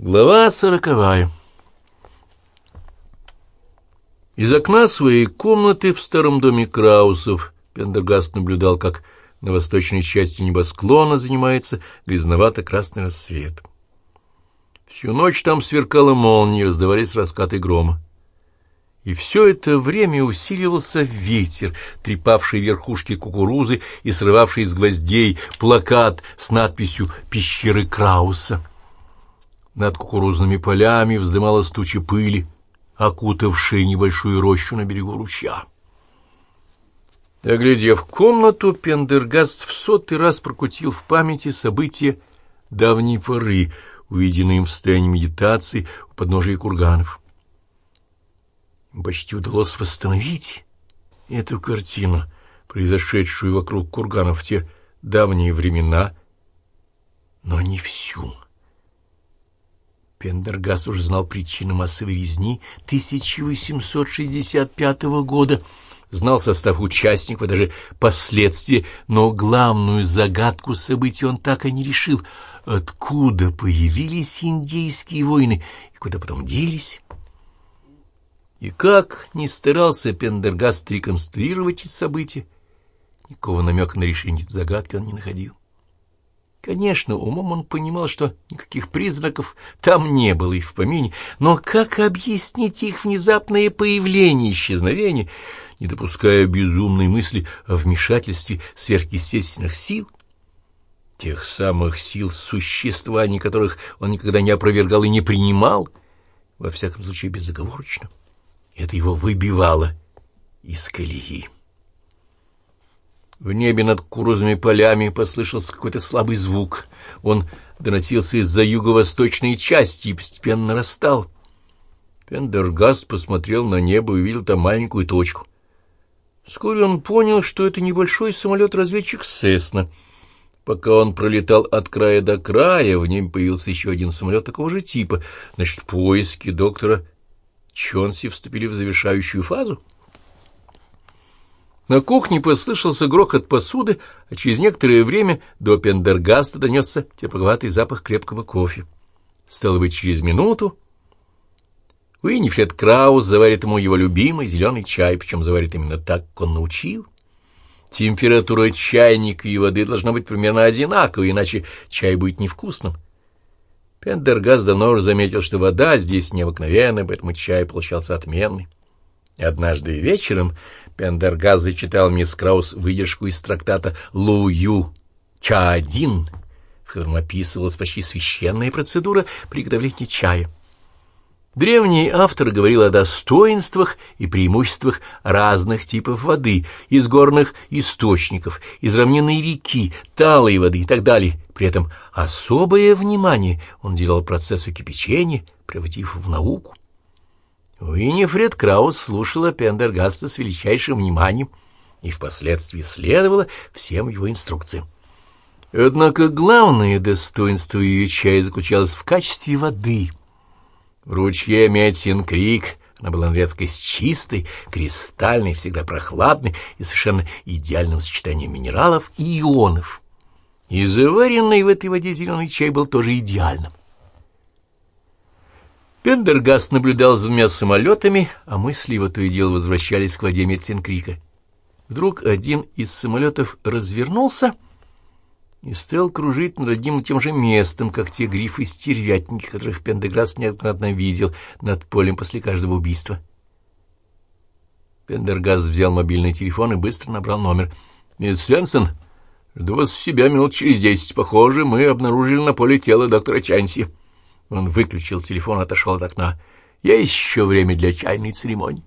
Глава сороковая Из окна своей комнаты в старом доме Краусов Пендергаст наблюдал, как на восточной части небосклона занимается грязновато-красный рассвет. Всю ночь там сверкала молния, раздавались раскаты грома. И все это время усиливался ветер, трепавший верхушки кукурузы и срывавший из гвоздей плакат с надписью «Пещеры Крауса». Над кукурузными полями вздымалась туча пыли, окутавшая небольшую рощу на берегу ручья. Оглядев комнату, Пендергаст в сотый раз прокрутил в памяти события давней поры, увиденные им в состоянии медитации у подножия курганов. Почти удалось восстановить эту картину, произошедшую вокруг курганов в те давние времена, но не всю. Пендергаст уже знал причину массовой резни 1865 года, знал состав участников, даже последствия, но главную загадку событий он так и не решил. Откуда появились индейские войны и куда потом делись? И как ни старался Пендергаст реконструировать эти события, никакого намека на решение загадки он не находил. Конечно, умом он понимал, что никаких признаков там не было и в помине, но как объяснить их внезапное появление и исчезновение, не допуская безумной мысли о вмешательстве сверхъестественных сил? Тех самых сил, существования которых он никогда не опровергал и не принимал, во всяком случае безоговорочно. Это его выбивало из колеи. В небе над кукурузными полями послышался какой-то слабый звук. Он доносился из-за юго-восточной части и постепенно нарастал. Пендергаст посмотрел на небо и увидел там маленькую точку. Вскоре он понял, что это небольшой самолет-разведчик «Сесна». Пока он пролетал от края до края, в нем появился еще один самолет такого же типа. Значит, поиски доктора Чонси вступили в завершающую фазу. На кухне послышался грохот посуды, а через некоторое время до Пендергаста донесся тепловатый запах крепкого кофе. Стало быть, через минуту Уинифред Краус заварит ему его любимый зеленый чай, причем заварит именно так, как он научил. Температура чайника и воды должна быть примерно одинаковой, иначе чай будет невкусным. Пендергаст давно уже заметил, что вода здесь необыкновенная, поэтому чай получался отменный. Однажды вечером Пендергаст зачитал мисс Краус выдержку из трактата «Лую Ча-1», в котором описывалась почти священная процедура приготовления чая. Древний автор говорил о достоинствах и преимуществах разных типов воды, из горных источников, из равнинной реки, талой воды и так далее. При этом особое внимание он делал процессу кипячения, превратив в науку. Уинифред Краус слушала Пендергаста с величайшим вниманием и впоследствии следовала всем его инструкциям. Однако главное достоинство ее чая заключалось в качестве воды. В ручье Метсин-Крик она была на редкость чистой, кристальной, всегда прохладной и совершенно идеальным сочетанием минералов и ионов. И заваренный в этой воде зеленый чай был тоже идеальным. Пендергаст наблюдал за двумя самолетами, а мысли его то и дело возвращались к воде Метсинкрика. Вдруг один из самолетов развернулся и стал кружить над одним и тем же местом, как те грифы-стервятники, которых Пендергаст неоднократно видел над полем после каждого убийства. Пендергаст взял мобильный телефон и быстро набрал номер. «Мисс Свенсон, жду вас у себя минут через десять. Похоже, мы обнаружили на поле тело доктора Чанси». Он выключил телефон, отошел от окна. «Есть еще время для чайной церемонии».